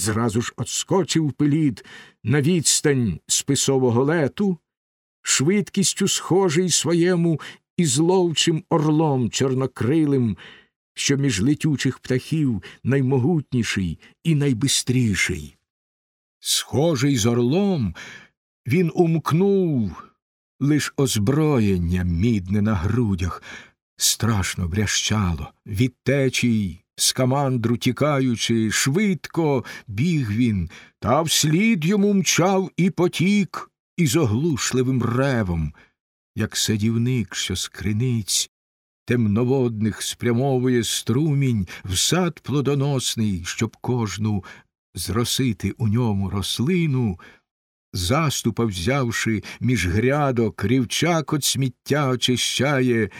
зразу ж отскочив пиліт на відстань списового лету, швидкістю схожий своєму із ловчим орлом чорнокрилим, що між летючих птахів наймогутніший і найбистріший. Схожий з орлом, він умкнув лиш озброєння мідне на грудях, страшно брящало, від течій, з камандру тікаючи, швидко біг він, та вслід йому мчав і потік із оглушливим ревом, як садівник, що з криниць темноводних спрямовує струмінь в сад плодоносний, щоб кожну зросити у ньому рослину, заступа взявши між грядок, рівчак от сміття очищає,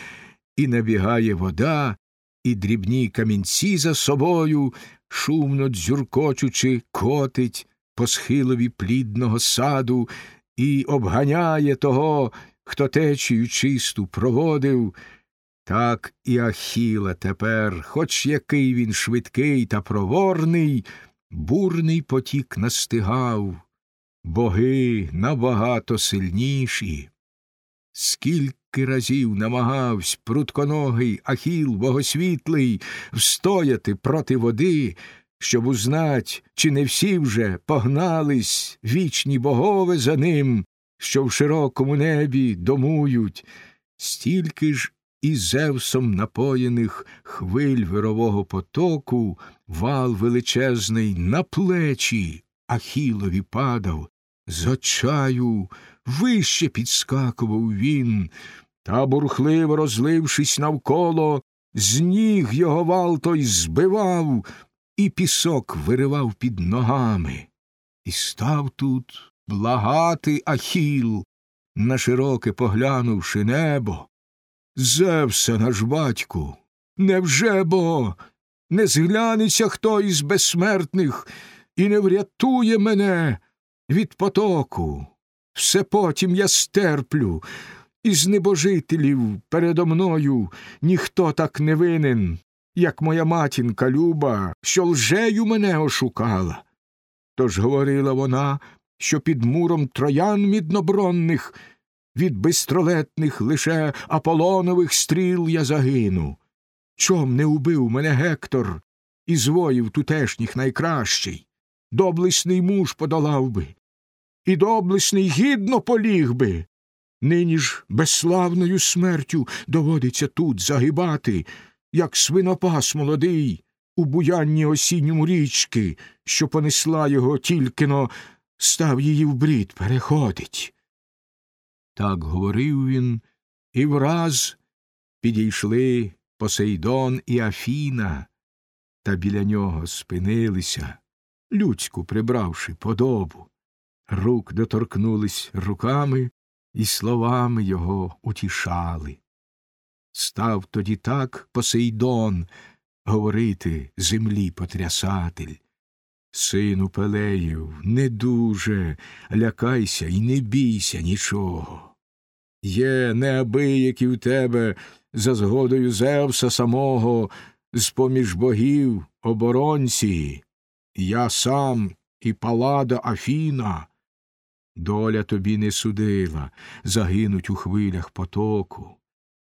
і набігає вода, і дрібні камінці за собою, шумно дзюркочучи, котить по схилові плідного саду і обганяє того, хто течію чисту проводив. Так і Ахіла тепер, хоч який він швидкий та проворний, бурний потік настигав, боги набагато сильніші. Скільки разів намагавсь прутконогий Ахіл богосвітлий встояти проти води, щоб узнать, чи не всі вже погнались вічні богове за ним, що в широкому небі домують, стільки ж і Зевсом напоєних хвиль вирового потоку вал величезний на плечі Ахілові падав, з очаю вище підскакував він, та, бурхливо розлившись навколо, з ніг його вал той збивав і пісок виривав під ногами. І став тут благати Ахіл, на широке поглянувши небо. Зевсе наш батьку, невже бо не зглянеться хто із безсмертних і не врятує мене від потоку? Все потім я стерплю, із небожителів передо мною ніхто так не винен, як моя матінка Люба, що лжею мене ошукала. Тож говорила вона, що під муром троян міднобронних від бистролетних лише Аполонових стріл я загину. Чом не убив мене Гектор із воїв тутешніх найкращий? Доблесний муж подолав би, і доблесний гідно поліг би. Нині ж безславною смертю доводиться тут загибати, як свинопас молодий у буянні осінньому річки, що понесла його тільки но став її в брід переходить. Так говорив він, і враз підійшли Посейдон і Афіна, та біля нього спинилися, людську прибравши подобу. Рук доторкнулись руками і словами його утішали. Став тоді так Посейдон говорити землі потрясатель. Сину Пелеїв, не дуже лякайся і не бійся нічого. Є неабиякі в тебе за згодою Зевса самого, з поміж богів оборонці, я сам і палада Афіна. Доля тобі не судила, загинуть у хвилях потоку.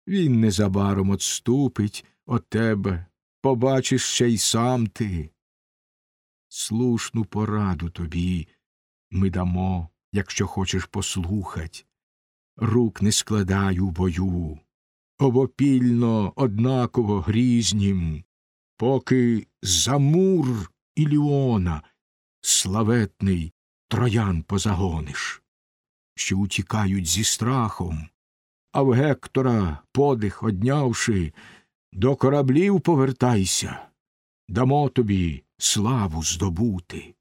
Він незабаром отступить от тебе, побачиш ще й сам ти. Слушну пораду тобі ми дамо, якщо хочеш послухать. Рук не складай у бою, обопільно однаково грізнім, поки замур Іліона, славетний троян позагониш, що утікають зі страхом, а в Гектора, подих однявши, до кораблів повертайся, дамо тобі славу здобути.